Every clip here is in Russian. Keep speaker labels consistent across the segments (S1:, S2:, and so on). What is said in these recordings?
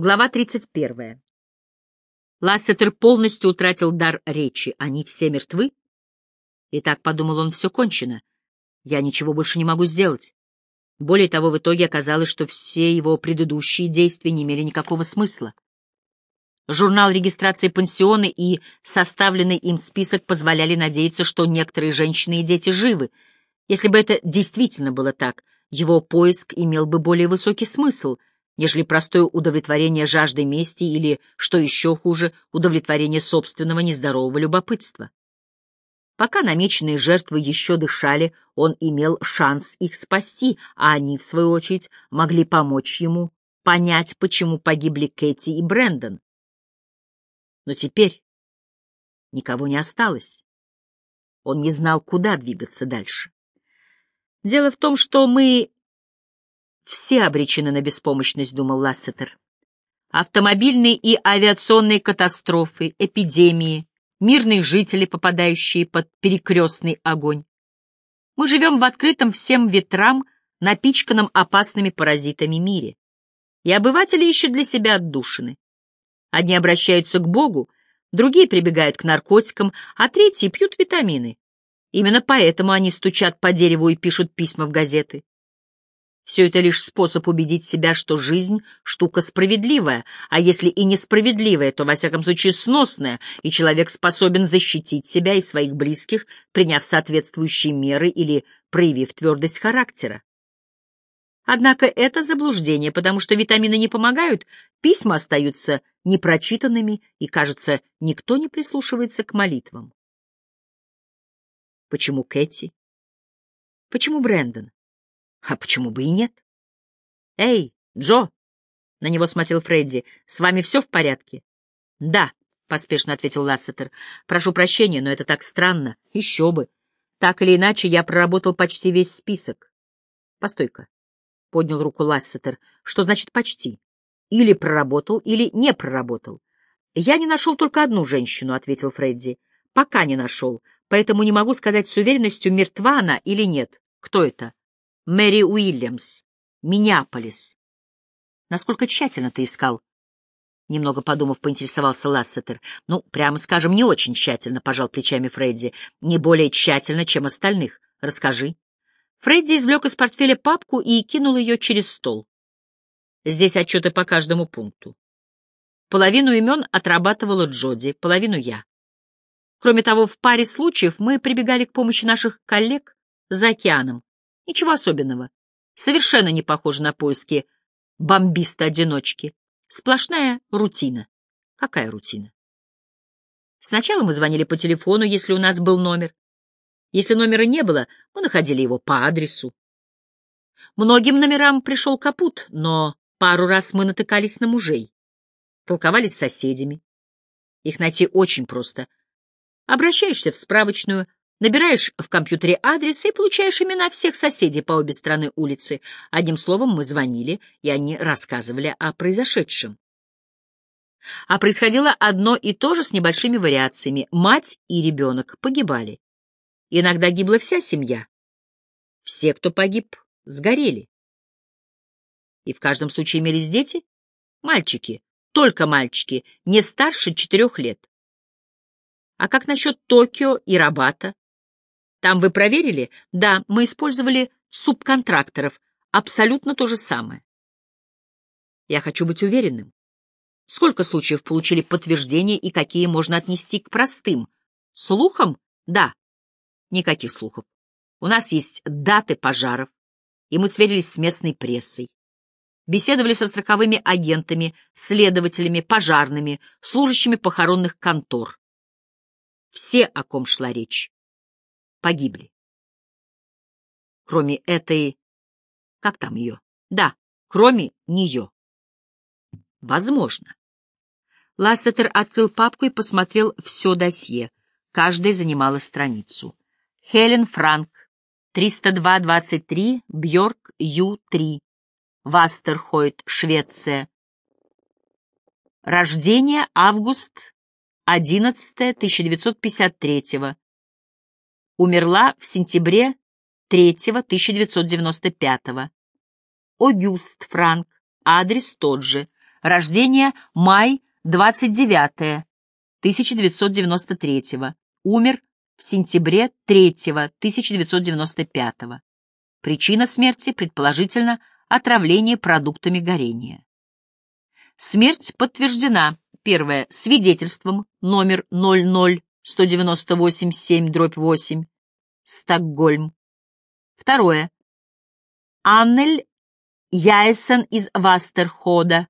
S1: Глава 31. Лассетер полностью утратил дар речи. Они все мертвы? И так, подумал он, все кончено. Я ничего больше не могу сделать. Более того, в итоге оказалось, что все его предыдущие действия не имели никакого смысла. Журнал регистрации пансиона и составленный им список позволяли надеяться, что некоторые женщины и дети живы. Если бы это действительно было так, его поиск имел бы более высокий смысл — нежели простое удовлетворение жаждой мести или, что еще хуже, удовлетворение собственного нездорового любопытства. Пока намеченные жертвы еще дышали, он имел шанс их спасти, а они, в свою очередь, могли помочь ему понять, почему погибли Кэти и Брэндон. Но теперь никого не осталось. Он не знал, куда двигаться дальше. Дело в том, что мы все обречены на беспомощность, думал Лассетер. Автомобильные и авиационные катастрофы, эпидемии, мирные жители, попадающие под перекрестный огонь. Мы живем в открытом всем ветрам, напичканном опасными паразитами мире. И обыватели ищут для себя отдушины. Одни обращаются к Богу, другие прибегают к наркотикам, а третьи пьют витамины. Именно поэтому они стучат по дереву и пишут письма в газеты. Все это лишь способ убедить себя, что жизнь — штука справедливая, а если и несправедливая, то, во всяком случае, сносная, и человек способен защитить себя и своих близких, приняв соответствующие меры или проявив твердость характера. Однако это заблуждение, потому что витамины не помогают, письма остаются непрочитанными, и, кажется, никто не прислушивается к молитвам. Почему Кэти? Почему Брэндон? А почему бы и нет? «Эй, Джо!» — на него смотрел Фредди. «С вами все в порядке?» «Да», — поспешно ответил Лассетер. «Прошу прощения, но это так странно. Еще бы. Так или иначе, я проработал почти весь список». «Постой-ка», — поднял руку Лассетер. «Что значит «почти»? Или проработал, или не проработал». «Я не нашел только одну женщину», — ответил Фредди. «Пока не нашел, поэтому не могу сказать с уверенностью, мертва она или нет. Кто это?» Мэри Уильямс, Миннеаполис. Насколько тщательно ты искал? Немного подумав, поинтересовался Лассетер. Ну, прямо скажем, не очень тщательно, пожал плечами Фредди. Не более тщательно, чем остальных. Расскажи. Фредди извлек из портфеля папку и кинул ее через стол. Здесь отчеты по каждому пункту. Половину имен отрабатывала Джоди, половину я. Кроме того, в паре случаев мы прибегали к помощи наших коллег за океаном, Ничего особенного. Совершенно не похоже на поиски бомбиста-одиночки. Сплошная рутина. Какая рутина? Сначала мы звонили по телефону, если у нас был номер. Если номера не было, мы находили его по адресу. Многим номерам пришел капут, но пару раз мы натыкались на мужей. Толковались с соседями. Их найти очень просто. Обращаешься в справочную, Набираешь в компьютере адрес и получаешь имена всех соседей по обе стороны улицы. Одним словом, мы звонили, и они рассказывали о произошедшем. А происходило одно и то же с небольшими вариациями. Мать и ребенок погибали. Иногда гибла вся семья. Все, кто погиб, сгорели. И в каждом случае имелись дети? Мальчики, только мальчики, не старше четырех лет. А как насчет Токио и Рабата? Там вы проверили? Да, мы использовали субконтракторов. Абсолютно то же самое. Я хочу быть уверенным. Сколько случаев получили подтверждение и какие можно отнести к простым? Слухам? Да. Никаких слухов. У нас есть даты пожаров, и мы сверились с местной прессой. Беседовали со страховыми агентами, следователями, пожарными, служащими похоронных контор. Все, о ком шла речь, погибли. Кроме этой... Как там ее? Да, кроме нее. Возможно. Лассетер открыл папку и посмотрел все досье. Каждая занимала страницу. Хелен Франк, 302-23, Бьорк, Ю-3, Вастерхойт, Швеция. Рождение август 11 1953 Умерла в сентябре 3 1995 -го. Огюст Франк, адрес тот же, Рождение — май 29 1993 Умер в сентябре 3 1995 Причина смерти, предположительно, отравление продуктами горения. Смерть подтверждена, первое, свидетельством номер 00198-7-8, Стокгольм. Второе. Аннель Яйсен из Вастерхода,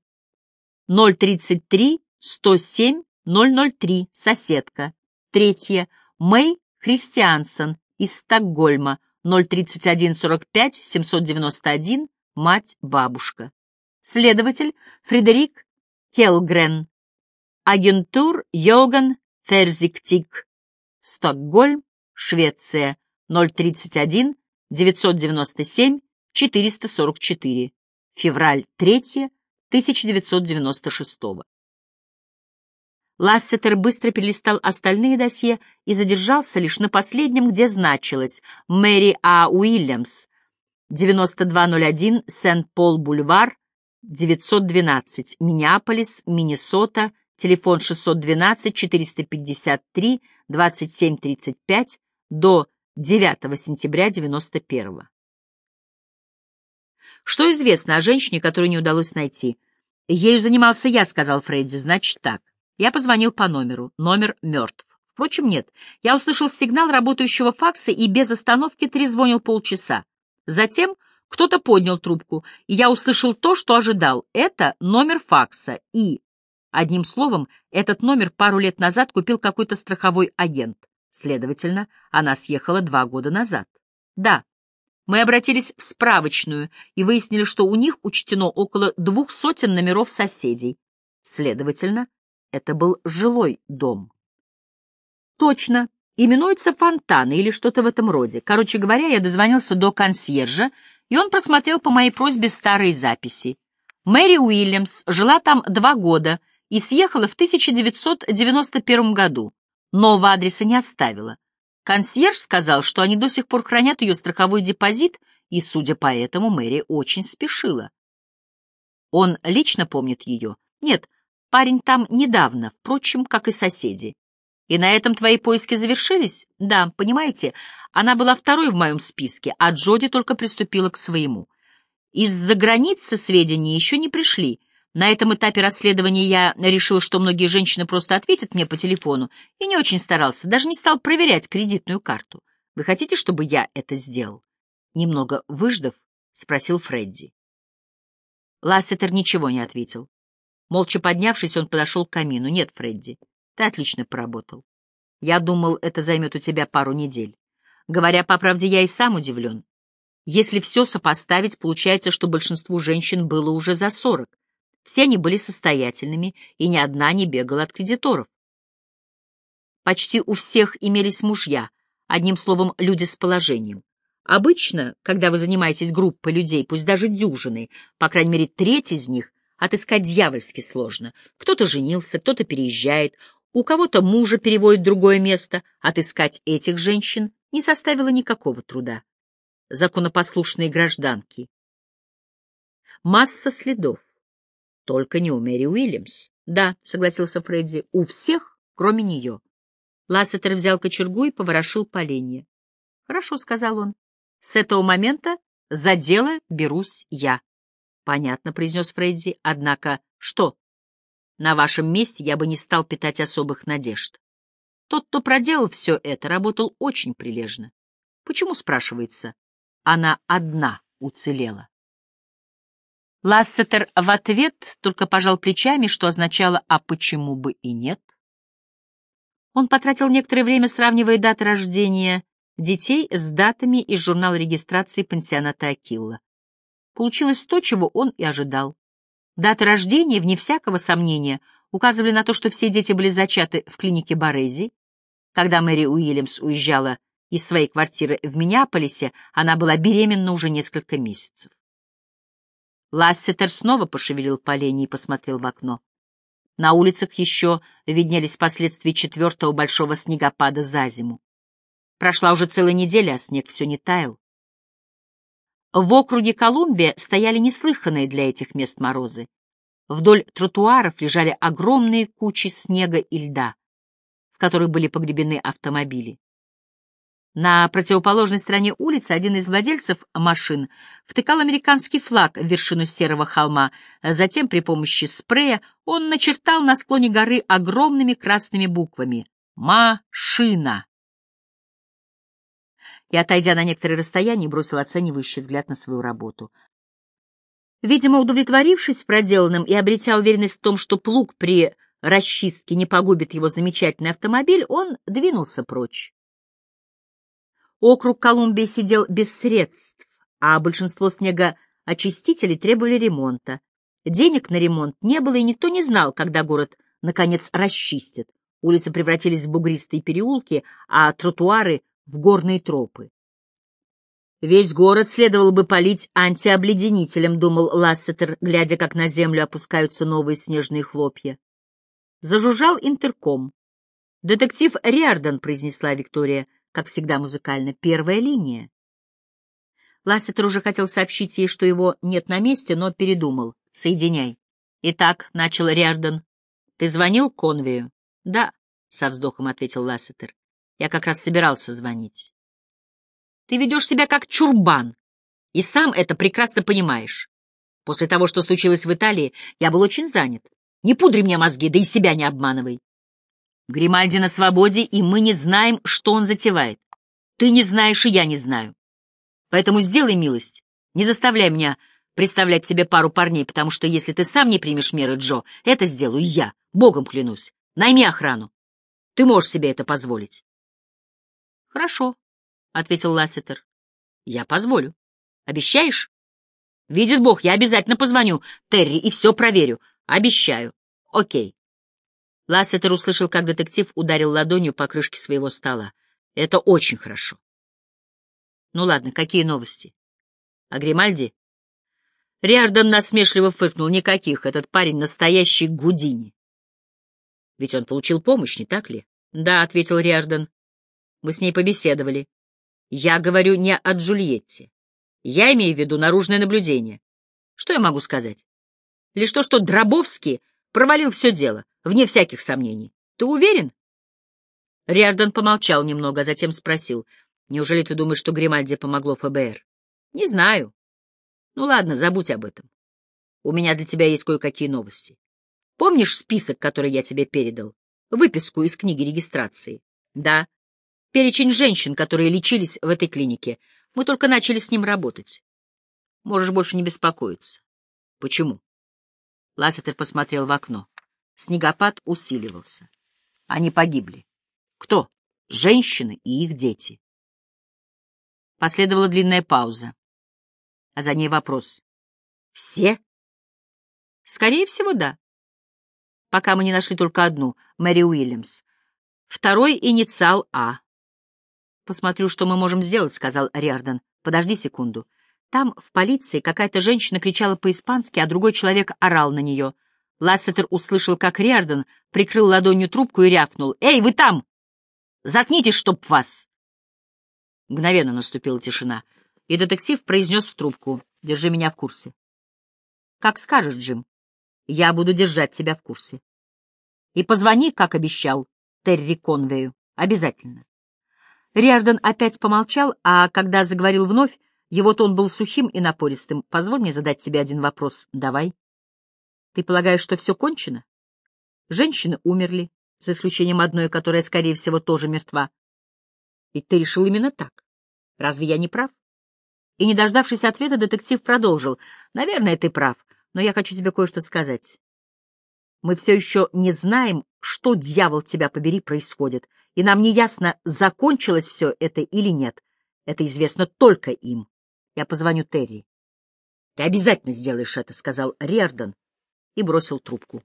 S1: 033-107-003, соседка. Третье. Мэй Христиансен из Стокгольма, 031-45-791, мать-бабушка. Следователь Фредерик Келгрен. Агентур Йоган Ферзиктик. Стокгольм, Швеция, 031 997 444. Февраль 3 1996. Лассетер быстро перелистал остальные досье и задержался лишь на последнем, где значилось «Мэри А. Уильямс», 9201 Сент-Пол-Бульвар, 912, Миннеаполис, Миннесота, телефон 612-453-2735 до 9 сентября 91 Что известно о женщине, которую не удалось найти? Ею занимался я, сказал Фредди, значит так. Я позвонил по номеру. Номер мертв. Впрочем, нет. Я услышал сигнал работающего факса и без остановки трезвонил полчаса. Затем кто-то поднял трубку, и я услышал то, что ожидал. Это номер факса, и... Одним словом, этот номер пару лет назад купил какой-то страховой агент. Следовательно, она съехала два года назад. Да, мы обратились в справочную и выяснили, что у них учтено около двух сотен номеров соседей. Следовательно, это был жилой дом. Точно, именуется фонтан или что-то в этом роде. Короче говоря, я дозвонился до консьержа, и он просмотрел по моей просьбе старые записи. Мэри Уильямс жила там два года и съехала в 1991 году. Нового адреса не оставила. Консьерж сказал, что они до сих пор хранят ее страховой депозит, и, судя по этому, Мэри очень спешила. Он лично помнит ее? Нет, парень там недавно, впрочем, как и соседи. И на этом твои поиски завершились? Да, понимаете, она была второй в моем списке, а Джоди только приступила к своему. Из-за границы сведения еще не пришли, на этом этапе расследования я решил, что многие женщины просто ответят мне по телефону, и не очень старался, даже не стал проверять кредитную карту. Вы хотите, чтобы я это сделал? Немного выждав, спросил Фредди. Лассетер ничего не ответил. Молча поднявшись, он подошел к камину. «Нет, Фредди, ты отлично поработал. Я думал, это займет у тебя пару недель. Говоря по правде, я и сам удивлен. Если все сопоставить, получается, что большинству женщин было уже за сорок. Все они были состоятельными, и ни одна не бегала от кредиторов. Почти у всех имелись мужья, одним словом, люди с положением. Обычно, когда вы занимаетесь группой людей, пусть даже дюжиной, по крайней мере, треть из них, отыскать дьявольски сложно. Кто-то женился, кто-то переезжает, у кого-то мужа переводит в другое место. Отыскать этих женщин не составило никакого труда. Законопослушные гражданки. Масса следов. Только не у Мэри Уильямс. Да, согласился Фредди, у всех, кроме нее. Лассетер взял кочергу и поворошил поленье. Хорошо, сказал он. С этого момента за дело берусь я. Понятно, произнес Фредди. Однако что? На вашем месте я бы не стал питать особых надежд. Тот, кто проделал все это, работал очень прилежно. Почему, спрашивается, она одна уцелела? Лассетер в ответ только пожал плечами, что означало «а почему бы и нет?». Он потратил некоторое время, сравнивая даты рождения детей с датами из журнала регистрации пансионата Акилла. Получилось то, чего он и ожидал. Даты рождения, вне всякого сомнения, указывали на то, что все дети были зачаты в клинике Борези. Когда Мэри Уильямс уезжала из своей квартиры в Миннеаполисе, она была беременна уже несколько месяцев. Лассетер снова пошевелил поленья и посмотрел в окно. На улицах еще виднелись последствия четвертого большого снегопада за зиму. Прошла уже целая неделя, а снег все не таял. В округе Колумбия стояли неслыханные для этих мест морозы. Вдоль тротуаров лежали огромные кучи снега и льда, в которых были погребены автомобили. На противоположной стороне улицы один из владельцев машин втыкал американский флаг в вершину серого холма. Затем при помощи спрея он начертал на склоне горы огромными красными буквами «Машина». И, отойдя на некоторое расстояние, бросил оценивающий взгляд на свою работу. Видимо, удовлетворившись проделанным и обретя уверенность в том, что плуг при расчистке не погубит его замечательный автомобиль, он двинулся прочь. Округ Колумбии сидел без средств, а большинство снегоочистителей требовали ремонта. Денег на ремонт не было, и никто не знал, когда город, наконец, расчистит. Улицы превратились в бугристые переулки, а тротуары — в горные тропы. Весь город следовало бы полить антиобледенителем, думал Лассетер, глядя, как на землю опускаются новые снежные хлопья. Зажужжал интерком. «Детектив Риордан», — произнесла Виктория, — как всегда музыкально, первая линия. Лассетер уже хотел сообщить ей, что его нет на месте, но передумал. «Соединяй». «Итак», — начал Риордан, — «ты звонил Конвею?» «Да», — со вздохом ответил Лассетер. «Я как раз собирался звонить». «Ты ведешь себя как чурбан, и сам это прекрасно понимаешь. После того, что случилось в Италии, я был очень занят. Не пудри мне мозги, да и себя не обманывай. Гримальди на свободе, и мы не знаем, что он затевает. Ты не знаешь, и я не знаю. Поэтому сделай милость, не заставляй меня представлять себе пару парней, потому что если ты сам не примешь меры, Джо, это сделаю я, богом клянусь. Найми охрану. Ты можешь себе это позволить. — Хорошо, — ответил Лассетер. — Я позволю. Обещаешь? — Видит Бог, я обязательно позвоню Терри и все проверю. Обещаю. Окей. Лассетер услышал, как детектив ударил ладонью по крышке своего стола. Это очень хорошо. Ну ладно, какие новости? А Гримальди? Риордан насмешливо фыркнул. Никаких, этот парень настоящий Гудини. Ведь он получил помощь, не так ли? Да, ответил Риордан. Мы с ней побеседовали. Я говорю не о Джульетте. Я имею в виду наружное наблюдение. Что я могу сказать? Лишь то, что Дробовский провалил все дело. Вне всяких сомнений. Ты уверен? Риордан помолчал немного, а затем спросил. Неужели ты думаешь, что Гримальди помогло ФБР? Не знаю. Ну ладно, забудь об этом. У меня для тебя есть кое-какие новости. Помнишь список, который я тебе передал? Выписку из книги регистрации. Да. Перечень женщин, которые лечились в этой клинике. Мы только начали с ним работать. Можешь больше не беспокоиться. Почему? Лассетер посмотрел в окно. Снегопад усиливался. Они погибли. Кто? Женщины и их дети. Последовала длинная пауза, а за ней вопрос. Все? Скорее всего, да. Пока мы не нашли только одну, Мэри Уильямс. Второй инициал А. Посмотрю, что мы можем сделать, сказал Риордан. Подожди секунду. Там, в полиции, какая-то женщина кричала по-испански, а другой человек орал на нее — Лассетер услышал, как Риордан прикрыл ладонью трубку и рявкнул. «Эй, вы там! Заткнитесь, чтоб вас!» Мгновенно наступила тишина, и детектив произнес в трубку. «Держи меня в курсе». «Как скажешь, Джим. Я буду держать тебя в курсе. И позвони, как обещал, Терри Конвею. Обязательно». Риордан опять помолчал, а когда заговорил вновь, его тон был сухим и напористым. «Позволь мне задать тебе один вопрос. Давай». Ты полагаешь, что все кончено? Женщины умерли, за исключением одной, которая, скорее всего, тоже мертва. И ты решил именно так. Разве я не прав? И, не дождавшись ответа, детектив продолжил. Наверное, ты прав, но я хочу тебе кое-что сказать. Мы все еще не знаем, что, дьявол тебя побери, происходит, и нам не ясно, закончилось все это или нет. Это известно только им. Я позвоню Терри. — Ты обязательно сделаешь это, — сказал Риордан, и бросил трубку.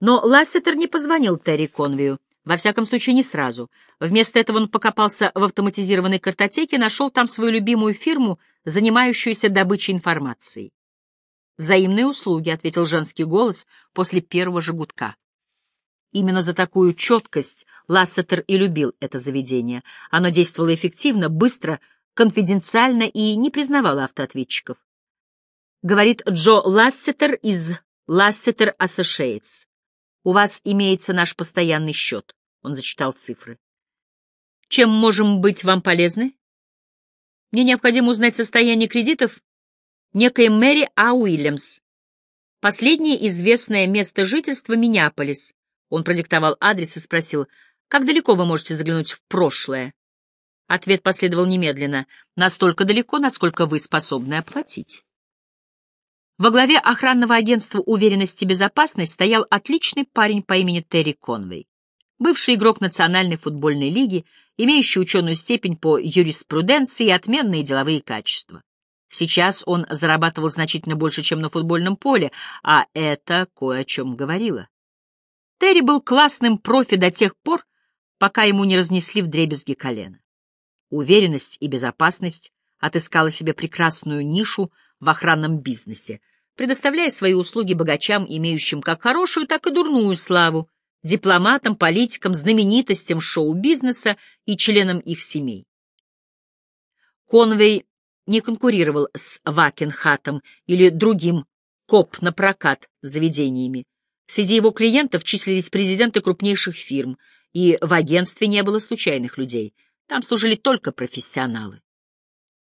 S1: Но Лассетер не позвонил Терри Конвию, во всяком случае не сразу. Вместо этого он покопался в автоматизированной картотеке нашел там свою любимую фирму, занимающуюся добычей информации. «Взаимные услуги», — ответил женский голос после первого же. Именно за такую четкость Лассетер и любил это заведение. Оно действовало эффективно, быстро, конфиденциально и не признавало автоответчиков. Говорит Джо Лассетер из Lassiter Associates. У вас имеется наш постоянный счет. Он зачитал цифры. Чем можем быть вам полезны? Мне необходимо узнать состояние кредитов некой Мэри А. Уильямс. Последнее известное место жительства — Миннеаполис. Он продиктовал адрес и спросил, как далеко вы можете заглянуть в прошлое? Ответ последовал немедленно. Настолько далеко, насколько вы способны оплатить. Во главе охранного агентства уверенности и безопасности стоял отличный парень по имени Терри Конвей, бывший игрок Национальной футбольной лиги, имеющий ученую степень по юриспруденции и отменные деловые качества. Сейчас он зарабатывал значительно больше, чем на футбольном поле, а это кое о чем говорило. Терри был классным профи до тех пор, пока ему не разнесли вдребезги колено. Уверенность и безопасность отыскала себе прекрасную нишу в охранном бизнесе, предоставляя свои услуги богачам, имеющим как хорошую, так и дурную славу, дипломатам, политикам, знаменитостям шоу-бизнеса и членам их семей. Конвей не конкурировал с Вакенхатом или другим коп на прокат заведениями. Среди его клиентов числились президенты крупнейших фирм, и в агентстве не было случайных людей. Там служили только профессионалы.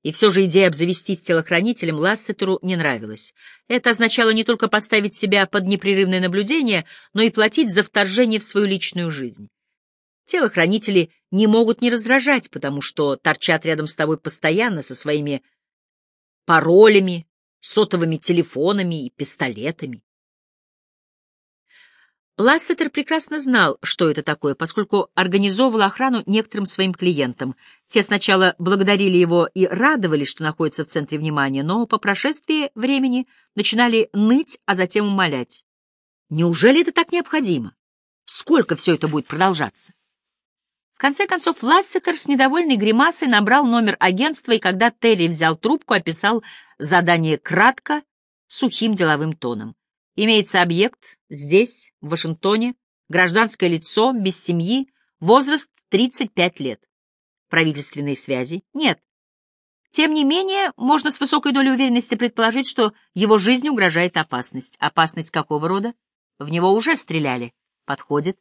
S1: И все же идея обзавестись телохранителем Лассетеру не нравилась. Это означало не только поставить себя под непрерывное наблюдение, но и платить за вторжение в свою личную жизнь. Телохранители не могут не раздражать, потому что торчат рядом с тобой постоянно со своими паролями, сотовыми телефонами и пистолетами. Лассетер прекрасно знал, что это такое, поскольку организовывал охрану некоторым своим клиентам. Те сначала благодарили его и радовались, что находятся в центре внимания, но по прошествии времени начинали ныть, а затем умолять. Неужели это так необходимо? Сколько все это будет продолжаться? В конце концов, Лассетер с недовольной гримасой набрал номер агентства, и когда Терри взял трубку, описал задание кратко, сухим деловым тоном. Имеется объект здесь, в Вашингтоне, гражданское лицо, без семьи, возраст 35 лет. Правительственные связи? Нет. Тем не менее, можно с высокой долей уверенности предположить, что его жизни угрожает опасность. Опасность какого рода? В него уже стреляли. Подходит.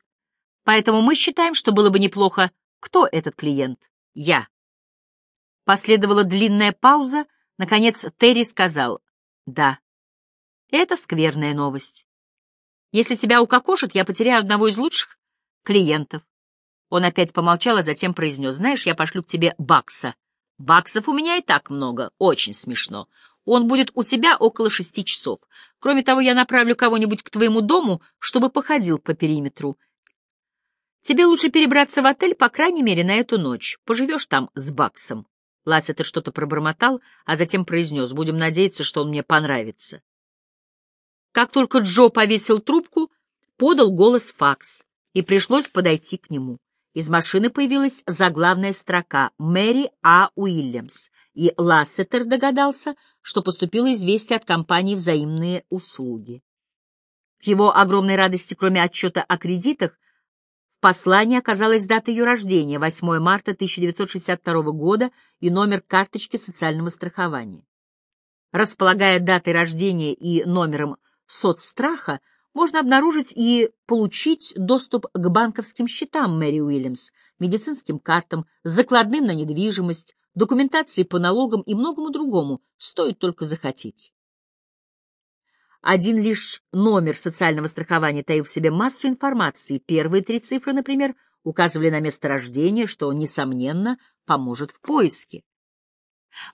S1: Поэтому мы считаем, что было бы неплохо. Кто этот клиент? Я. Последовала длинная пауза. Наконец Терри сказал «Да». Это скверная новость. Если тебя укокошат, я потеряю одного из лучших клиентов. Он опять помолчал, а затем произнес, знаешь, я пошлю к тебе Бакса. Баксов у меня и так много, очень смешно. Он будет у тебя около шести часов. Кроме того, я направлю кого-нибудь к твоему дому, чтобы походил по периметру. Тебе лучше перебраться в отель, по крайней мере, на эту ночь. Поживешь там с Баксом. Лассетер что-то пробормотал, а затем произнес, будем надеяться, что он мне понравится. Как только Джо повесил трубку, подал голос факс, и пришлось подойти к нему. Из машины появилась заглавная строка «Мэри А. Уильямс», и Лассетер догадался, что поступило известие от компании «Взаимные услуги». К его огромной радости, кроме отчета о кредитах, в послании оказалась дата ее рождения — 8 марта 1962 года и номер карточки социального страхования. Располагая датой рождения и номером соцстраха можно обнаружить и получить доступ к банковским счетам Мэри Уильямс, медицинским картам, закладным на недвижимость, документации по налогам и многому другому, стоит только захотеть. Один лишь номер социального страхования таил в себе массу информации. Первые три цифры, например, указывали на место рождения, что, несомненно, поможет в поиске.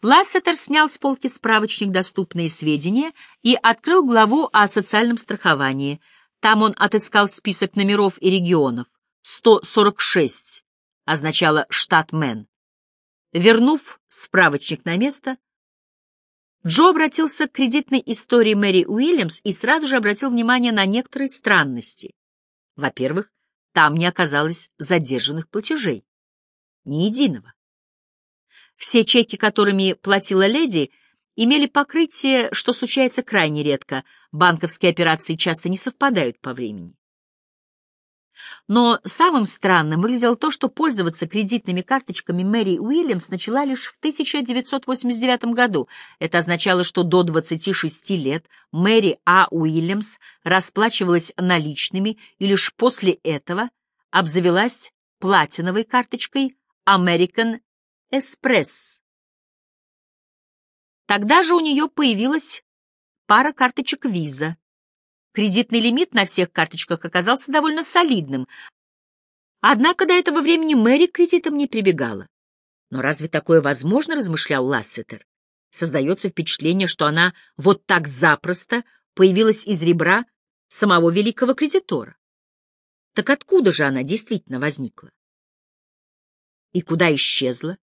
S1: Лассетер снял с полки справочник «Доступные сведения» и открыл главу о социальном страховании. Там он отыскал список номеров и регионов. 146 означало штат Мэн. Вернув справочник на место, Джо обратился к кредитной истории Мэри Уильямс и сразу же обратил внимание на некоторые странности. Во-первых, там не оказалось задержанных платежей. Ни единого. Все чеки, которыми платила леди, имели покрытие, что случается крайне редко, банковские операции часто не совпадают по времени. Но самым странным выглядело то, что пользоваться кредитными карточками Мэри Уильямс начала лишь в 1989 году. Это означало, что до 26 лет Мэри А. Уильямс расплачивалась наличными и лишь после этого обзавелась платиновой карточкой American Express. Тогда же у нее появилась пара карточек Visa. Кредитный лимит на всех карточках оказался довольно солидным. Однако до этого времени Мэри к кредитам не прибегала. Но разве такое возможно, размышлял Лассетер? Создается впечатление, что она вот так запросто появилась из ребра самого великого кредитора. Так откуда же она действительно возникла? И куда исчезла?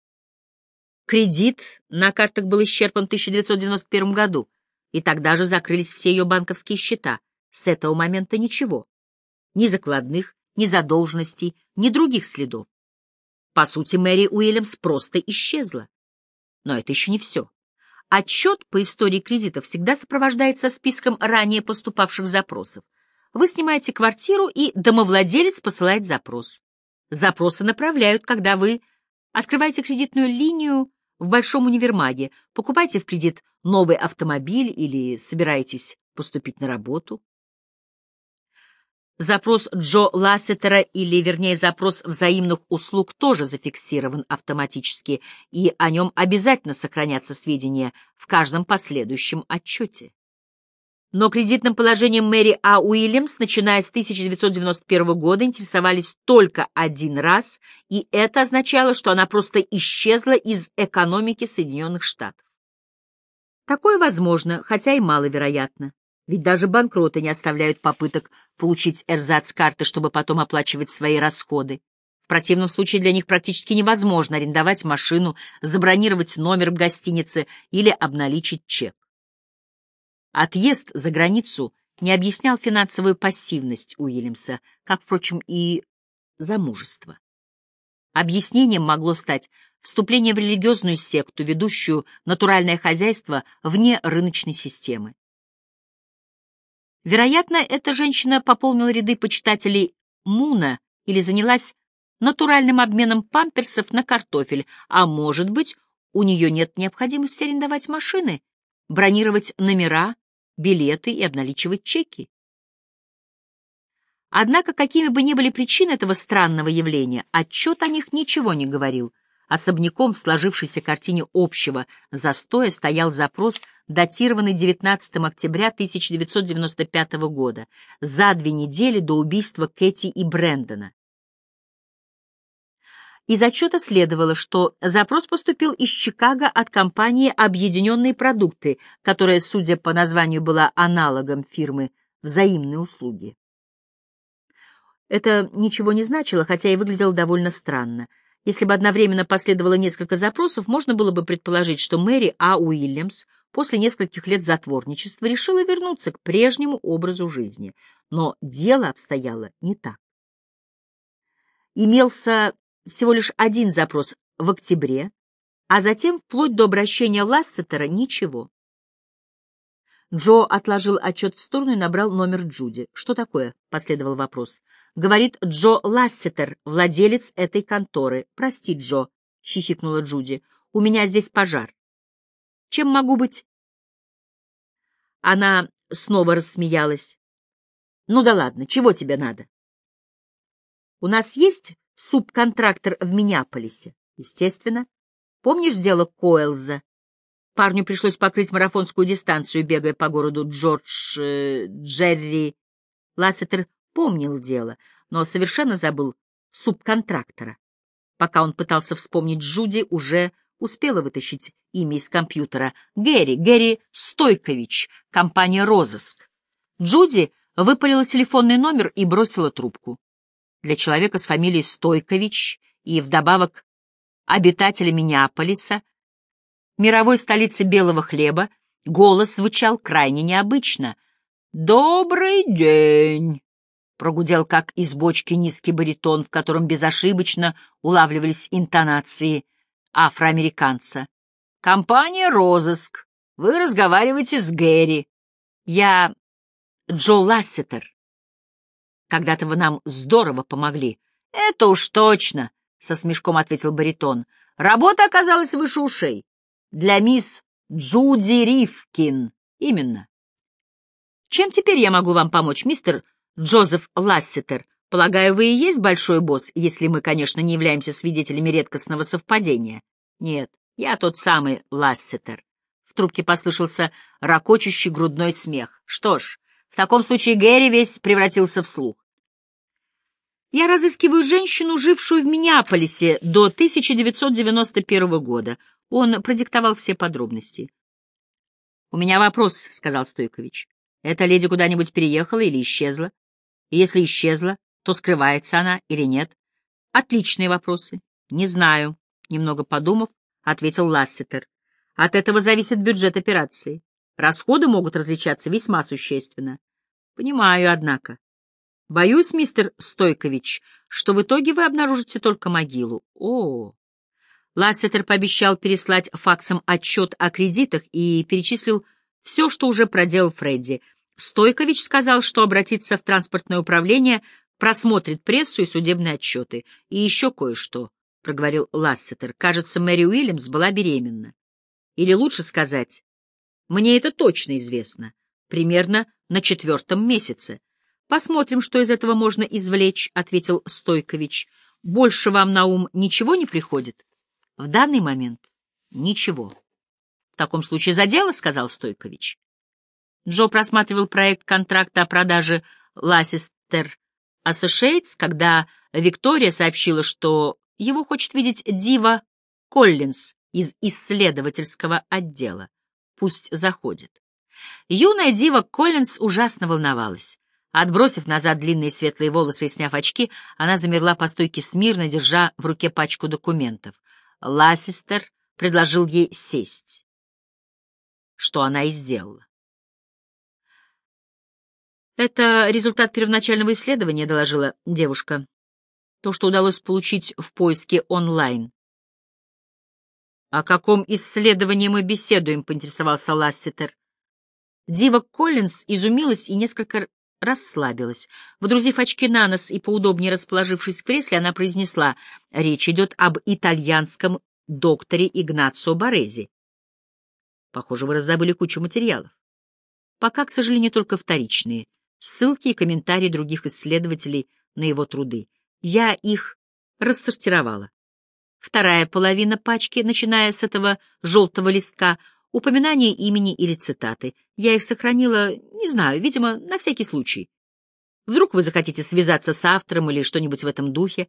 S1: Кредит на картах был исчерпан в 1991 году, и тогда же закрылись все ее банковские счета — с этого момента ничего. Ни закладных, ни задолженностей, ни других следов. По сути, Мэри Уильямс просто исчезла. Но это еще не все. Отчет по истории кредитов всегда сопровождается списком ранее поступавших запросов. Вы снимаете квартиру, и домовладелец посылает запрос. Запросы направляют, когда вы открываете кредитную линию в большом универмаге, покупаете в кредит новый автомобиль или собираетесь поступить на работу. Запрос Джо Лассетера, или, вернее, запрос взаимных услуг тоже зафиксирован автоматически, и о нем обязательно сохранятся сведения в каждом последующем отчете. Но кредитным положением Мэри А. Уильямс, начиная с 1991 года, интересовались только один раз, и это означало, что она просто исчезла из экономики Соединенных Штатов. Такое возможно, хотя и маловероятно. Ведь даже банкроты не оставляют попыток получить эрзац-карты, чтобы потом оплачивать свои расходы. В противном случае для них практически невозможно арендовать машину, забронировать номер в гостинице или обналичить чек. Отъезд за границу не объяснял финансовую пассивность Уильямса, как, впрочем, и замужество. Объяснением могло стать вступление в религиозную секту, ведущую натуральное хозяйство вне рыночной системы. Вероятно, эта женщина пополнила ряды почитателей Муна или занялась натуральным обменом памперсов на картофель, а может быть, у нее нет необходимости арендовать машины, бронировать номера, билеты и обналичивать чеки. Однако, какими бы ни были причины этого странного явления, отчет о них ничего не говорил. Особняком в сложившейся картине общего застоя стоял запрос датированный 19 октября 1995 года, за две недели до убийства Кэти и Брэндона. Из отчета следовало, что запрос поступил из Чикаго от компании «Объединенные продукты», которая, судя по названию, была аналогом фирмы «Взаимные услуги». Это ничего не значило, хотя и выглядело довольно странно. Если бы одновременно последовало несколько запросов, можно было бы предположить, что Мэри А. Уильямс — после нескольких лет затворничества решила вернуться к прежнему образу жизни. Но дело обстояло не так. Имелся всего лишь один запрос в октябре, а затем, вплоть до обращения Лассетера, ничего. Джо отложил отчет в сторону и набрал номер Джуди. «Что такое?» — последовал вопрос. «Говорит Джо Лассетер, владелец этой конторы. Прости, Джо», — хихикнула Джуди. «У меня здесь пожар. Чем могу быть? Она снова рассмеялась. Ну да ладно, чего тебе надо? У нас есть субконтрактор в Миннеаполисе? Естественно. Помнишь дело Коэлза? Парню пришлось покрыть марафонскую дистанцию, бегая по городу Джордж... Э, Джерри. Лассетер помнил дело, но совершенно забыл субконтрактора. Пока он пытался вспомнить Джуди, уже успела вытащить имя из компьютера. Гэри, Гэри Стойкович, компания «Розыск». Джуди выпалила телефонный номер и бросила трубку. Для человека с фамилией Стойкович и вдобавок обитателя Миннеаполиса, мировой столицы белого хлеба, голос звучал крайне необычно. «Добрый день!» прогудел как из бочки низкий баритон, в котором безошибочно улавливались интонации афроамериканца. «Компания «Розыск». Вы разговариваете с Гэри. Я Джо Лассетер. Когда-то вы нам здорово помогли. — Это уж точно, — со смешком ответил баритон. — Работа оказалась выше ушей. Для мисс Джуди Ривкин. Именно. Чем теперь я могу вам помочь, мистер Джозеф Лассетер? Полагаю, вы и есть большой босс, если мы, конечно, не являемся свидетелями редкостного совпадения. Нет, я тот самый Лассетер. В трубке послышался ракочущий грудной смех. Что ж, в таком случае Гэри весь превратился в слух. Я разыскиваю женщину, жившую в Миннеаполисе до 1991 года. Он продиктовал все подробности. — У меня вопрос, — сказал Стойкович. — Эта леди куда-нибудь переехала или исчезла? И если исчезла, то скрывается она или нет? — Отличные вопросы. — Не знаю, — немного подумав, ответил Лассетер. — От этого зависит бюджет операции. Расходы могут различаться весьма существенно. — Понимаю, однако. Боюсь, мистер Стойкович, что в итоге вы обнаружите только могилу. О! Лассетер пообещал переслать факсом отчет о кредитах и перечислил все, что уже проделал Фредди. Стойкович сказал, что обратится в транспортное управление, просмотрит прессу и судебные отчеты. И еще кое-что, — проговорил Лассетер. Кажется, Мэри Уильямс была беременна. Или лучше сказать, мне это точно известно. Примерно на четвертом месяце. Посмотрим, что из этого можно извлечь, — ответил Стойкович. Больше вам на ум ничего не приходит? В данный момент ничего. В таком случае за дело, — сказал Стойкович. Джо просматривал проект контракта о продаже Лассистер Associates, когда Виктория сообщила, что его хочет видеть Дива Коллинз из исследовательского отдела. Пусть заходит. Юная Дива Коллинз ужасно волновалась. Отбросив назад длинные светлые волосы и сняв очки, она замерла по стойке смирно, держа в руке пачку документов. Лассистер предложил ей сесть, что она и сделала. «Это результат первоначального исследования», — доложила девушка. «То, что удалось получить в поиске онлайн». «О каком исследовании мы беседуем?» — поинтересовался Ласситер. Дива Коллинз изумилась и несколько расслабилась. Водрузив очки на нос и поудобнее расположившись в кресле, она произнесла, речь идет об итальянском докторе Игнацио Борези. Похоже, вы раздобыли кучу материалов. Пока, к сожалению, только вторичные. Ссылки и комментарии других исследователей на его труды. Я их рассортировала. Вторая половина пачки, начиная с этого желтого листка, упоминания имени или цитаты. Я их сохранила, не знаю, видимо, на всякий случай. Вдруг вы захотите связаться с автором или что-нибудь в этом духе?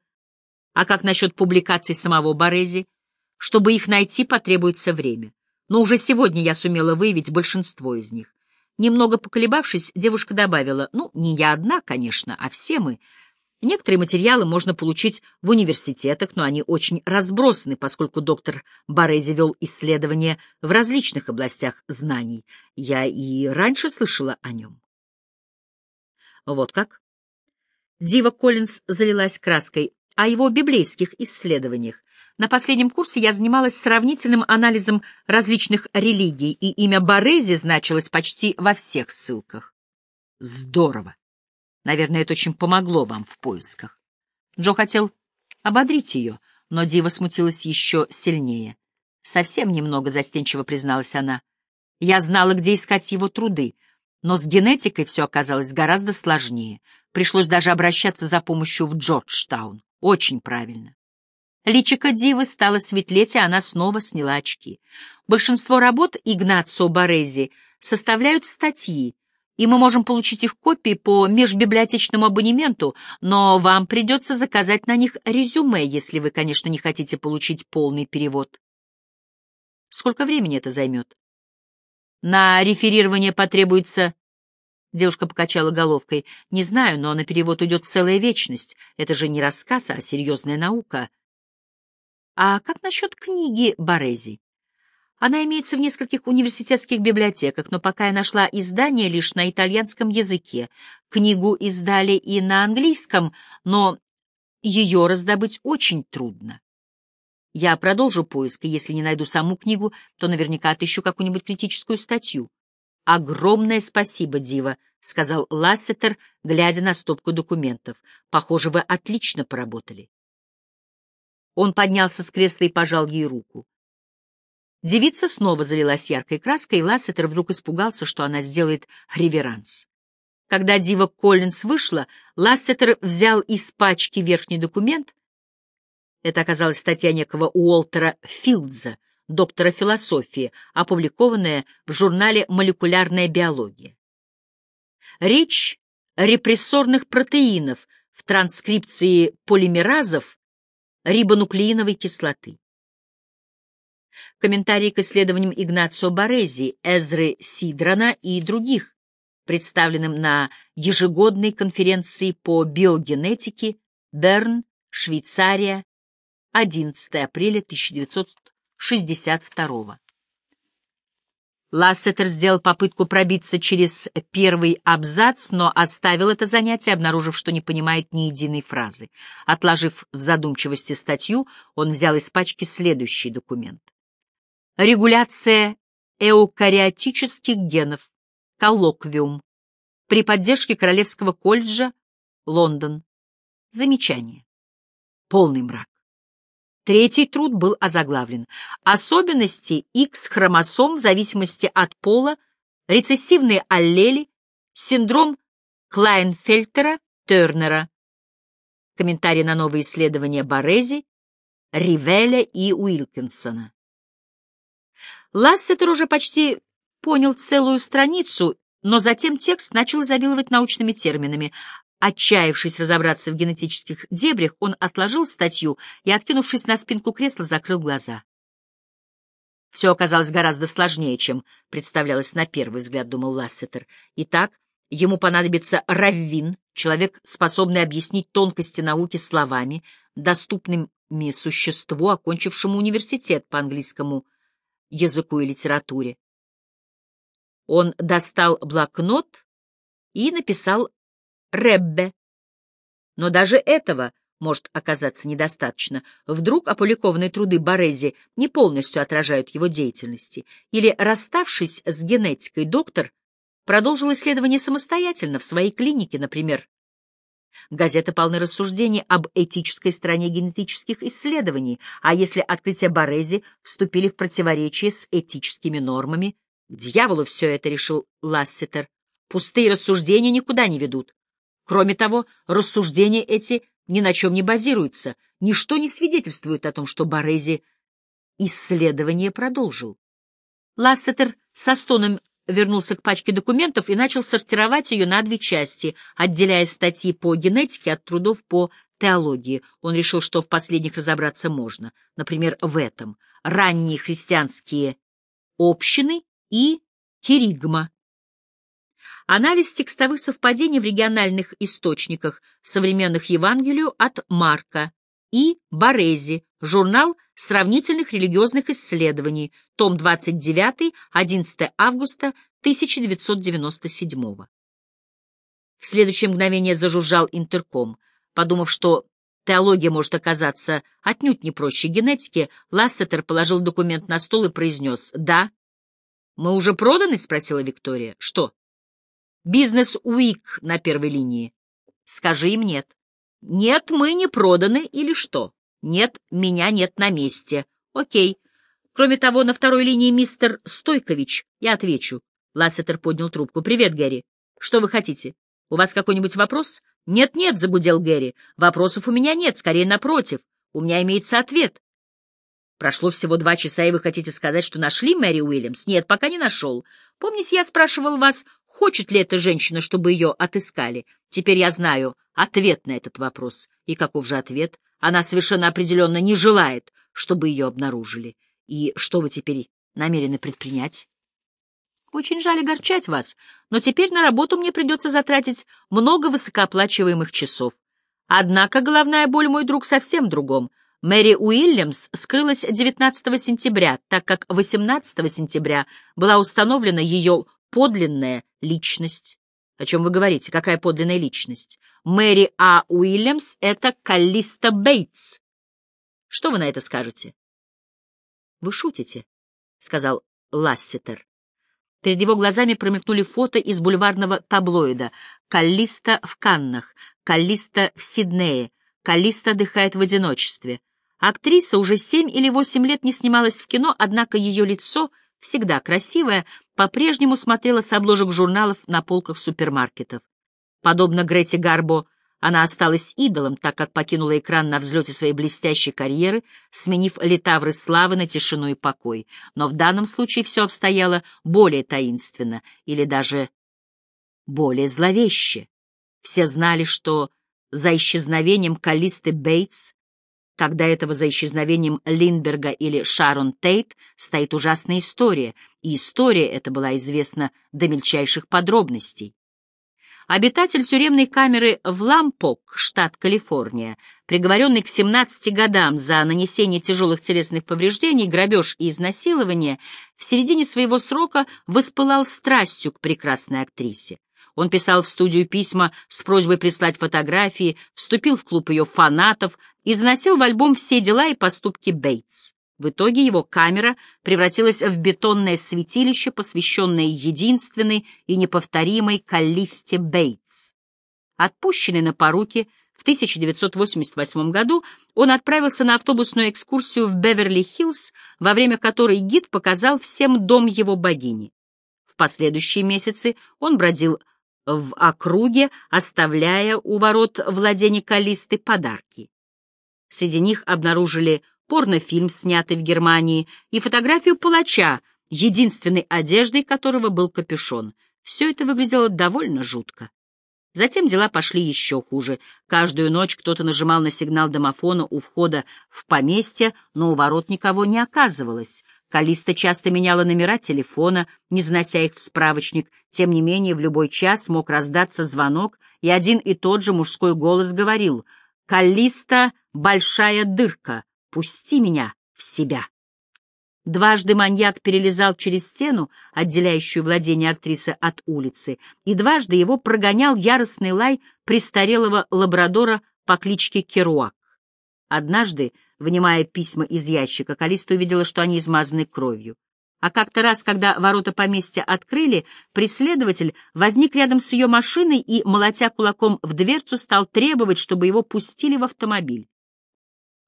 S1: А как насчет публикаций самого Борези? Чтобы их найти, потребуется время. Но уже сегодня я сумела выявить большинство из них. Немного поколебавшись, девушка добавила, ну, не я одна, конечно, а все мы — Некоторые материалы можно получить в университетах, но они очень разбросаны, поскольку доктор Борези вел исследования в различных областях знаний. Я и раньше слышала о нем. Вот как? Дива Коллинз залилась краской о его библейских исследованиях. На последнем курсе я занималась сравнительным анализом различных религий, и имя Борези значилось почти во всех ссылках. Здорово! Наверное, это очень помогло вам в поисках. Джо хотел ободрить ее, но Дива смутилась еще сильнее. Совсем немного застенчиво призналась она. Я знала, где искать его труды, но с генетикой все оказалось гораздо сложнее. Пришлось даже обращаться за помощью в Джорджтаун. Очень правильно. Личико Дивы стало светлеть, и она снова сняла очки. Большинство работ Игнацио Борези составляют статьи, и мы можем получить их копии по межбиблиотечному абонементу, но вам придется заказать на них резюме, если вы, конечно, не хотите получить полный перевод. Сколько времени это займет? На реферирование потребуется... Девушка покачала головкой. Не знаю, но на перевод уйдет целая вечность. Это же не рассказ, а серьезная наука. А как насчет книги Борези? Она имеется в нескольких университетских библиотеках, но пока я нашла издание лишь на итальянском языке. Книгу издали и на английском, но ее раздобыть очень трудно. Я продолжу поиск, и если не найду саму книгу, то наверняка отыщу какую-нибудь критическую статью. Огромное спасибо, Дива, — сказал Лассетер, глядя на стопку документов. Похоже, вы отлично поработали. Он поднялся с кресла и пожал ей руку. Девица снова залилась яркой краской, и Лассетер вдруг испугался, что она сделает реверанс. Когда Дива Коллинз вышла, Лассетер взял из пачки верхний документ. Это оказалась статья некого Уолтера Филдза, доктора философии, опубликованная в журнале «Молекулярная биология». Речь репрессорных протеинов в транскрипции полимеразов рибонуклеиновой кислоты. Комментарии к исследованиям Игнацио Борези, Эзры Сидрана и других, представленным на ежегодной конференции по биогенетике Берн, Швейцария, 11 апреля 1962 Лассетер сделал попытку пробиться через первый абзац, но оставил это занятие, обнаружив, что не понимает ни единой фразы. Отложив в задумчивости статью, он взял из пачки следующий документ. Регуляция эукариотических генов. Коллоквиум. При поддержке Королевского колледжа. Лондон. Замечание. Полный мрак. Третий труд был озаглавлен «Особенности X-хромосом в зависимости от пола, рецессивные аллели, синдром Клайнфельтера-Тернера». Комментарий на новые исследования Борези, Ривеля и Уилкинсона. Лассетер уже почти понял целую страницу, но затем текст начал изобиловать научными терминами, Отчаявшись разобраться в генетических дебрях, он отложил статью и, откинувшись на спинку кресла, закрыл глаза. Все оказалось гораздо сложнее, чем представлялось на первый взгляд, думал Лассетер. Итак, ему понадобится раввин, человек, способный объяснить тонкости науки словами, доступными существу, окончившему университет по английскому языку и литературе. Он достал блокнот и написал Реббе. Но даже этого может оказаться недостаточно. Вдруг опубликованные труды Борези не полностью отражают его деятельности. Или, расставшись с генетикой, доктор продолжил исследование самостоятельно в своей клинике, например. Газеты полны рассуждений об этической стороне генетических исследований, а если открытия Борези вступили в противоречие с этическими нормами, дьяволу все это, решил Лассетер. Пустые рассуждения никуда не ведут. Кроме того, рассуждения эти ни на чем не базируются, ничто не свидетельствует о том, что Борези исследование продолжил. Лассетер со стоном вернулся к пачке документов и начал сортировать ее на две части, отделяя статьи по генетике от трудов по теологии. Он решил, что в последних разобраться можно, например, в этом — ранние христианские общины и хиригма, Анализ текстовых совпадений в региональных источниках современных Евангелию от Марка и Борези, журнал сравнительных религиозных исследований, том 29, 11 августа 1997 В следующее мгновение зажужжал интерком. Подумав, что теология может оказаться отнюдь не проще генетики, Лассетер положил документ на стол и произнес «Да». «Мы уже проданы?» — спросила Виктория. «Что?» Бизнес Уик на первой линии. Скажи им нет. Нет, мы не проданы или что? Нет, меня нет на месте. Окей. Кроме того, на второй линии мистер Стойкович. Я отвечу. Лассетер поднял трубку. Привет, Гэри. Что вы хотите? У вас какой-нибудь вопрос? Нет-нет, загудел Гэри. Вопросов у меня нет, скорее напротив. У меня имеется ответ. Прошло всего два часа, и вы хотите сказать, что нашли Мэри Уильямс? Нет, пока не нашел. Помните, я спрашивал вас, Хочет ли эта женщина, чтобы ее отыскали? Теперь я знаю ответ на этот вопрос. И каков же ответ? Она совершенно определенно не желает, чтобы ее обнаружили. И что вы теперь намерены предпринять? Очень жаль огорчать вас, но теперь на работу мне придется затратить много высокооплачиваемых часов. Однако головная боль, мой друг, совсем другом. Мэри Уильямс скрылась 19 сентября, так как 18 сентября была установлена ее подлинная личность. О чем вы говорите? Какая подлинная личность? Мэри А. Уильямс — это Каллиста Бейтс. Что вы на это скажете? — Вы шутите, — сказал Ласситер. Перед его глазами промелькнули фото из бульварного таблоида «Каллиста в Каннах», «Каллиста в Сиднее», «Каллиста отдыхает в одиночестве». Актриса уже семь или восемь лет не снималась в кино, однако ее лицо, всегда красивое, по-прежнему смотрело с обложек журналов на полках супермаркетов. Подобно Грете Гарбо, она осталась идолом, так как покинула экран на взлете своей блестящей карьеры, сменив летавры славы на тишину и покой. Но в данном случае все обстояло более таинственно или даже более зловеще. Все знали, что за исчезновением Калисты Бейтс, когда этого за исчезновением Линдберга или Шарон Тейт стоит ужасная история, и история эта была известна до мельчайших подробностей. Обитатель тюремной камеры в Лампок, штат Калифорния, приговоренный к 17 годам за нанесение тяжелых телесных повреждений, грабеж и изнасилование, в середине своего срока воспылал страстью к прекрасной актрисе. Он писал в студию письма с просьбой прислать фотографии, вступил в клуб ее фанатов и заносил в альбом все дела и поступки Бейтс. В итоге его камера превратилась в бетонное святилище, посвященное единственной и неповторимой Каллисте Бейтс. Отпущенный на поруки в 1988 году, он отправился на автобусную экскурсию в Беверли-Хиллз, во время которой гид показал всем дом его богини. В последующие месяцы он бродил в округе, оставляя у ворот владения Калисты подарки. Среди них обнаружили порнофильм, снятый в Германии, и фотографию палача, единственной одеждой которого был капюшон. Все это выглядело довольно жутко. Затем дела пошли еще хуже. Каждую ночь кто-то нажимал на сигнал домофона у входа в поместье, но у ворот никого не оказывалось. Калиста часто меняла номера телефона, не занося их в справочник. Тем не менее, в любой час мог раздаться звонок, и один и тот же мужской голос говорил «Калиста — большая дырка, Пусти меня в себя. Дважды маньяк перелезал через стену, отделяющую владение актрисы от улицы, и дважды его прогонял яростный лай престарелого лабрадора по кличке Керуак. Однажды, вынимая письма из ящика, Калиста увидела, что они измазаны кровью. А как-то раз, когда ворота поместья открыли, преследователь возник рядом с ее машиной и, молотя кулаком в дверцу, стал требовать, чтобы его пустили в автомобиль.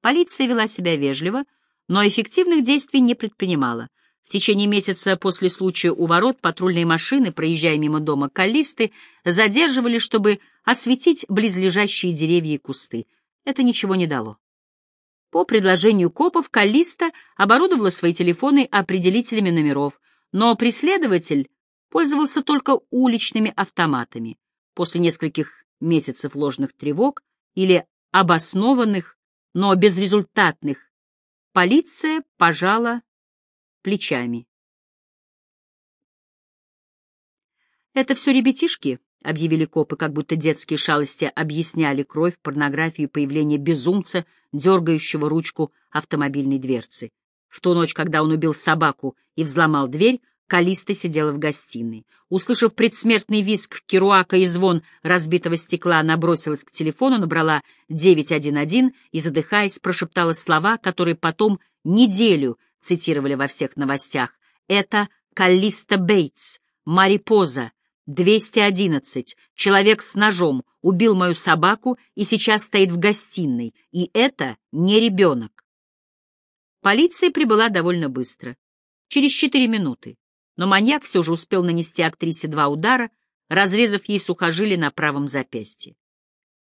S1: Полиция вела себя вежливо, но эффективных действий не предпринимала. В течение месяца после случая у ворот патрульные машины, проезжая мимо дома Каллисты, задерживали, чтобы осветить близлежащие деревья и кусты. Это ничего не дало. По предложению копов Каллиста оборудовала свои телефоны определителями номеров, но преследователь пользовался только уличными автоматами. После нескольких месяцев ложных тревог или обоснованных но безрезультатных, полиция пожала плечами. «Это все ребятишки», — объявили копы, как будто детские шалости объясняли кровь, порнографию, появление безумца, дергающего ручку автомобильной дверцы. В ту ночь, когда он убил собаку и взломал дверь, Калиста сидела в гостиной. Услышав предсмертный визг Керуака и звон разбитого стекла, она бросилась к телефону, набрала 911 и, задыхаясь, прошептала слова, которые потом неделю цитировали во всех новостях. «Это Калиста Бейтс, Марипоза, 211, человек с ножом, убил мою собаку и сейчас стоит в гостиной, и это не ребенок». Полиция прибыла довольно быстро, через четыре минуты но маньяк все же успел нанести актрисе два удара, разрезав ей сухожилие на правом запястье.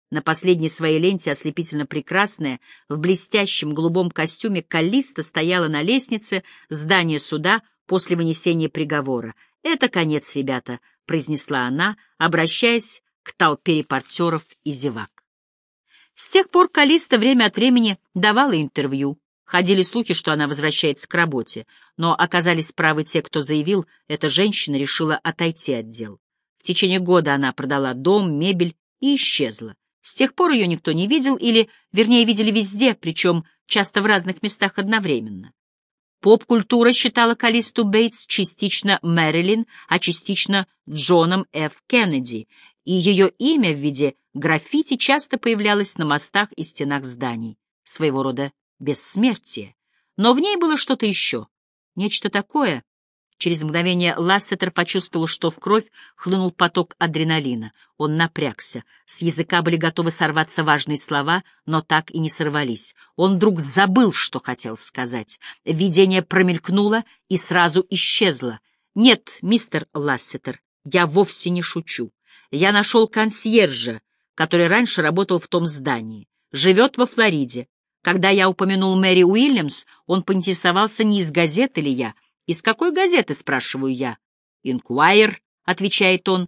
S1: На последней своей ленте ослепительно прекрасная, в блестящем голубом костюме Каллиста стояла на лестнице здания суда после вынесения приговора. «Это конец, ребята», — произнесла она, обращаясь к толпе репортеров и зевак. С тех пор Калиста время от времени давала интервью. Ходили слухи, что она возвращается к работе, но оказались правы те, кто заявил, эта женщина решила отойти от дел. В течение года она продала дом, мебель и исчезла. С тех пор ее никто не видел, или, вернее, видели везде, причем часто в разных местах одновременно. Поп-культура считала Калисту Бейтс частично Мэрилин, а частично Джоном Ф. Кеннеди, и ее имя в виде граффити часто появлялось на мостах и стенах зданий, своего рода бессмертие. Но в ней было что-то еще, нечто такое, Через мгновение Лассетер почувствовал, что в кровь хлынул поток адреналина. Он напрягся. С языка были готовы сорваться важные слова, но так и не сорвались. Он вдруг забыл, что хотел сказать. Видение промелькнуло и сразу исчезло. «Нет, мистер Лассетер, я вовсе не шучу. Я нашел консьержа, который раньше работал в том здании. Живет во Флориде. Когда я упомянул Мэри Уильямс, он поинтересовался, не из газеты ли я — «Из какой газеты?» — спрашиваю я. «Инкуайр», — отвечает он.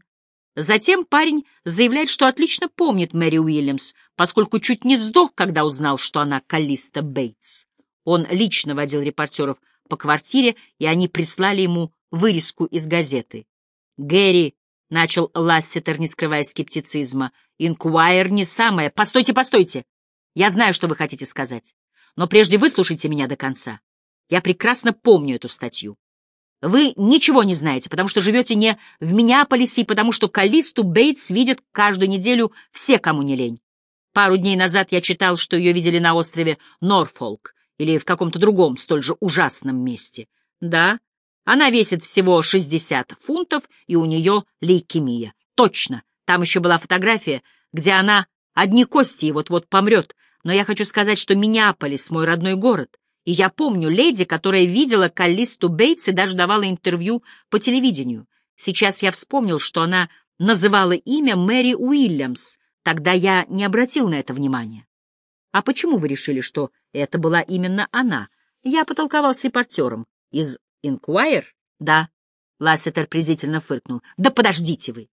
S1: Затем парень заявляет, что отлично помнит Мэри Уильямс, поскольку чуть не сдох, когда узнал, что она Калиста Бейтс. Он лично водил репортеров по квартире, и они прислали ему вырезку из газеты. «Гэри», — начал Лассетер, не скрывая скептицизма, — «инкуайр не самое...» «Постойте, постойте! Я знаю, что вы хотите сказать. Но прежде выслушайте меня до конца. Я прекрасно помню эту статью. Вы ничего не знаете, потому что живете не в Миннеаполисе и потому что Калисту Бейтс видят каждую неделю все, кому не лень. Пару дней назад я читал, что ее видели на острове Норфолк или в каком-то другом столь же ужасном месте. Да, она весит всего 60 фунтов, и у нее лейкемия. Точно, там еще была фотография, где она одни кости и вот-вот помрет. Но я хочу сказать, что Миннеаполис — мой родной город. И я помню леди, которая видела Каллисту Бейтс и даже давала интервью по телевидению. Сейчас я вспомнил, что она называла имя Мэри Уильямс. Тогда я не обратил на это внимания. А почему вы решили, что это была именно она? Я потолковал с репортером. Из «Инкуайр»? Да. Лассетер презрительно фыркнул. Да подождите вы.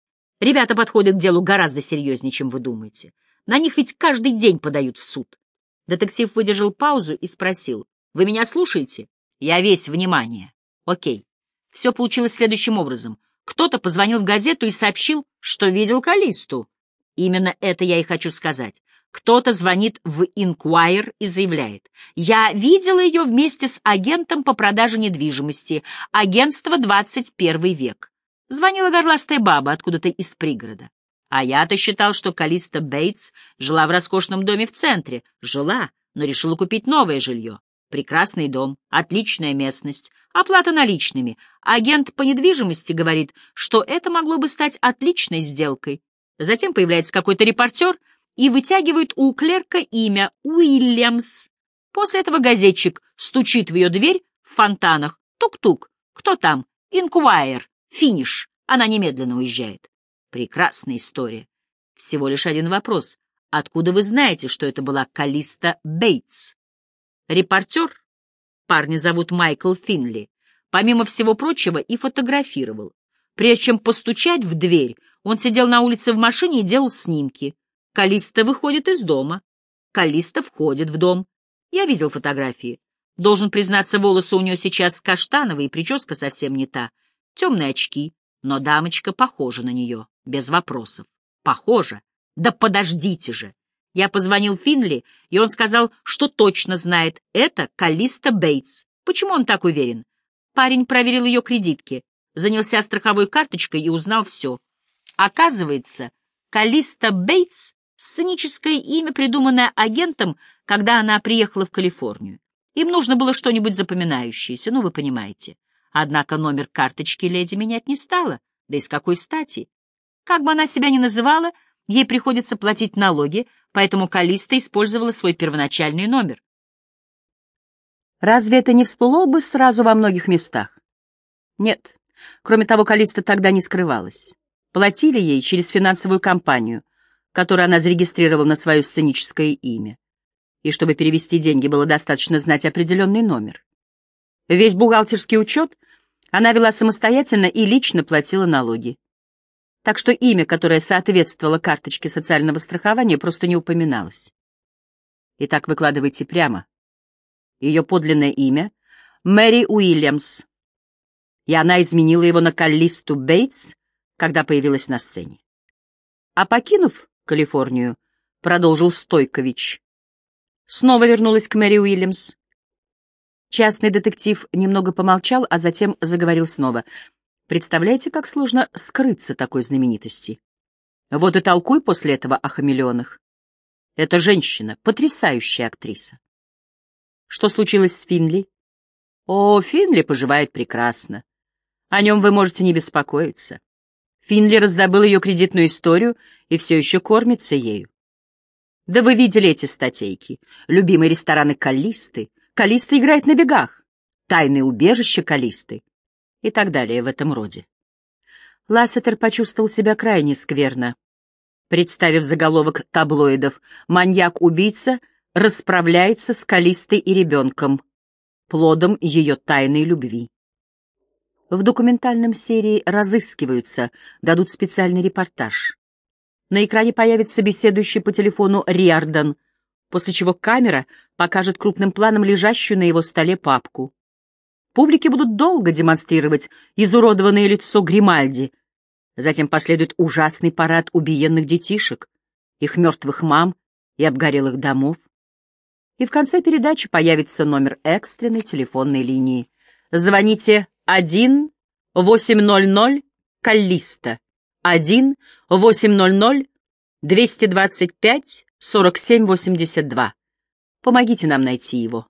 S1: Ребята подходят к делу гораздо серьезнее, чем вы думаете. На них ведь каждый день подают в суд. Детектив выдержал паузу и спросил. Вы меня слушаете? Я весь внимание. Окей. Все получилось следующим образом. Кто-то позвонил в газету и сообщил, что видел Калисту. Именно это я и хочу сказать. Кто-то звонит в Inquirer и заявляет. Я видел ее вместе с агентом по продаже недвижимости. Агентство 21 век. Звонила горластая баба откуда-то из пригорода. А я-то считал, что Калиста Бейтс жила в роскошном доме в центре. Жила, но решила купить новое жилье. Прекрасный дом, отличная местность, оплата наличными. Агент по недвижимости говорит, что это могло бы стать отличной сделкой. Затем появляется какой-то репортер и вытягивает у клерка имя Уильямс. После этого газетчик стучит в ее дверь в фонтанах. Тук-тук. Кто там? Инкуайер. Финиш. Она немедленно уезжает. Прекрасная история. Всего лишь один вопрос. Откуда вы знаете, что это была Калиста Бейтс? Репортер, парня зовут Майкл Финли, помимо всего прочего и фотографировал. Прежде чем постучать в дверь, он сидел на улице в машине и делал снимки. Калиста выходит из дома. Калиста входит в дом. Я видел фотографии. Должен признаться, волосы у нее сейчас каштановые, прическа совсем не та. Темные очки, но дамочка похожа на нее, без вопросов. Похожа? Да подождите же! Я позвонил Финли, и он сказал, что точно знает, это Калиста Бейтс. Почему он так уверен? Парень проверил ее кредитки, занялся страховой карточкой и узнал все. Оказывается, Калиста Бейтс — сценическое имя, придуманное агентом, когда она приехала в Калифорнию. Им нужно было что-нибудь запоминающееся, ну, вы понимаете. Однако номер карточки леди менять не стала, да и с какой стати? Как бы она себя ни называла, ей приходится платить налоги, поэтому Калиста использовала свой первоначальный номер. Разве это не всплыло бы сразу во многих местах? Нет. Кроме того, Калиста тогда не скрывалась. Платили ей через финансовую компанию, которую она зарегистрировала на свое сценическое имя. И чтобы перевести деньги, было достаточно знать определенный номер. Весь бухгалтерский учет она вела самостоятельно и лично платила налоги так что имя, которое соответствовало карточке социального страхования, просто не упоминалось. Итак, выкладывайте прямо. Ее подлинное имя — Мэри Уильямс, и она изменила его на Каллисту Бейтс, когда появилась на сцене. А покинув Калифорнию, продолжил Стойкович, снова вернулась к Мэри Уильямс. Частный детектив немного помолчал, а затем заговорил снова — Представляете, как сложно скрыться такой знаменитости? Вот и толкуй после этого о хамелеонах. Эта женщина — потрясающая актриса. Что случилось с Финли? О, Финли поживает прекрасно. О нем вы можете не беспокоиться. Финли раздобыл ее кредитную историю и все еще кормится ею. Да вы видели эти статейки. Любимые рестораны Калисты. Калиста играет на бегах. Тайные убежища Калисты. И так далее в этом роде. Лассетер почувствовал себя крайне скверно. Представив заголовок таблоидов «Маньяк-убийца расправляется с Калистой и ребенком, плодом ее тайной любви». В документальном серии «Разыскиваются» дадут специальный репортаж. На экране появится беседующий по телефону Риардан, после чего камера покажет крупным планом лежащую на его столе папку. Публике будут долго демонстрировать изуродованное лицо Гримальди. Затем последует ужасный парад убиенных детишек, их мертвых мам и обгорелых домов. И в конце передачи появится номер экстренной телефонной линии. Звоните 1 800 Каллиста 1 800 225 47 82. Помогите нам найти его,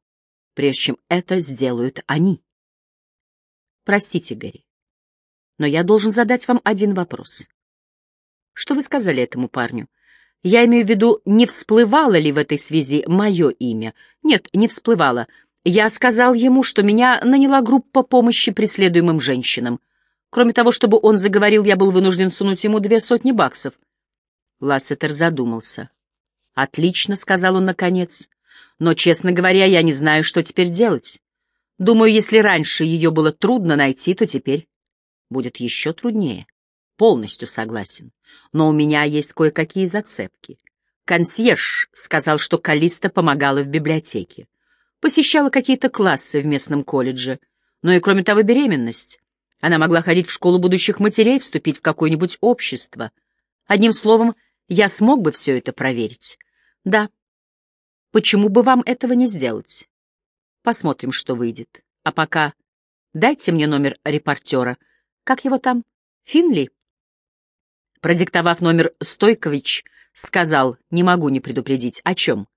S1: прежде чем это сделают они. Простите, Гэри, но я должен задать вам один вопрос. Что вы сказали этому парню? Я имею в виду, не всплывало ли в этой связи мое имя? Нет, не всплывало. Я сказал ему, что меня наняла группа помощи преследуемым женщинам. Кроме того, чтобы он заговорил, я был вынужден сунуть ему две сотни баксов. Лассетер задумался. «Отлично», — сказал он наконец. «Но, честно говоря, я не знаю, что теперь делать. Думаю, если раньше ее было трудно найти, то теперь будет еще труднее. Полностью согласен. Но у меня есть кое-какие зацепки. Консьерж сказал, что Калиста помогала в библиотеке посещала какие-то классы в местном колледже, но и, кроме того, беременность. Она могла ходить в школу будущих матерей, вступить в какое-нибудь общество. Одним словом, я смог бы все это проверить. Да. Почему бы вам этого не сделать? Посмотрим, что выйдет. А пока дайте мне номер репортера. Как его там? Финли? Продиктовав номер Стойкович, сказал, не могу не предупредить. О чем?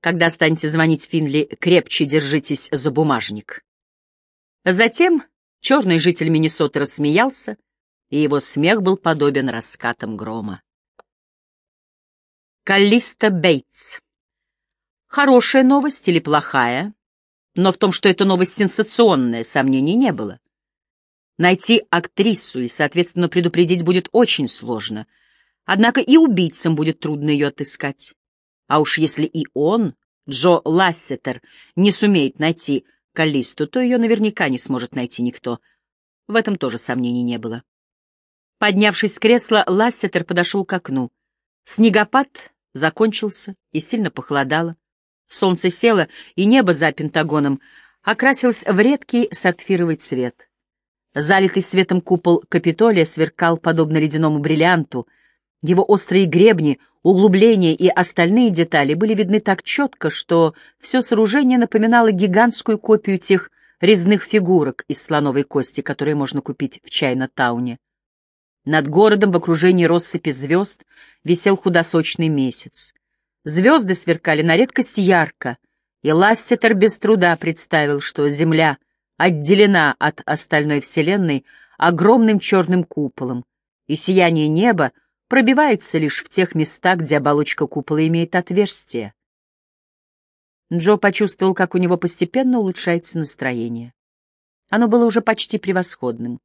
S1: Когда станете звонить Финли, крепче держитесь за бумажник. Затем черный житель Миннесоты рассмеялся, и его смех был подобен раскатам грома. Каллиста Бейтс. Хорошая новость или плохая? Но в том, что эта новость сенсационная, сомнений не было. Найти актрису и, соответственно, предупредить будет очень сложно. Однако и убийцам будет трудно ее отыскать. А уж если и он, Джо Лассетер, не сумеет найти Каллисту, то ее наверняка не сможет найти никто. В этом тоже сомнений не было. Поднявшись с кресла, Лассетер подошел к окну. Снегопад закончился и сильно похолодало. Солнце село, и небо за Пентагоном окрасилось в редкий сапфировый цвет. Залитый светом купол Капитолия сверкал подобно ледяному бриллианту. Его острые гребни — Углубления и остальные детали были видны так четко, что все сооружение напоминало гигантскую копию тех резных фигурок из слоновой кости, которые можно купить в Чайна-тауне. Над городом в окружении россыпи звезд висел худосочный месяц. Звезды сверкали на редкость ярко, и Лассетер без труда представил, что Земля отделена от остальной Вселенной огромным черным куполом, и сияние неба — пробивается лишь в тех местах, где оболочка купола имеет отверстие. Джо почувствовал, как у него постепенно улучшается настроение. Оно было уже почти превосходным.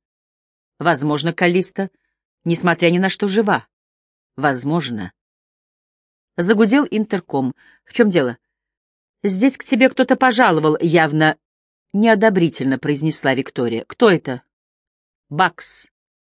S1: Возможно, Калиста, несмотря ни на что, жива. Возможно. Загудел интерком. В чем дело? Здесь к тебе кто-то пожаловал, явно неодобрительно произнесла Виктория. Кто это? Бакс.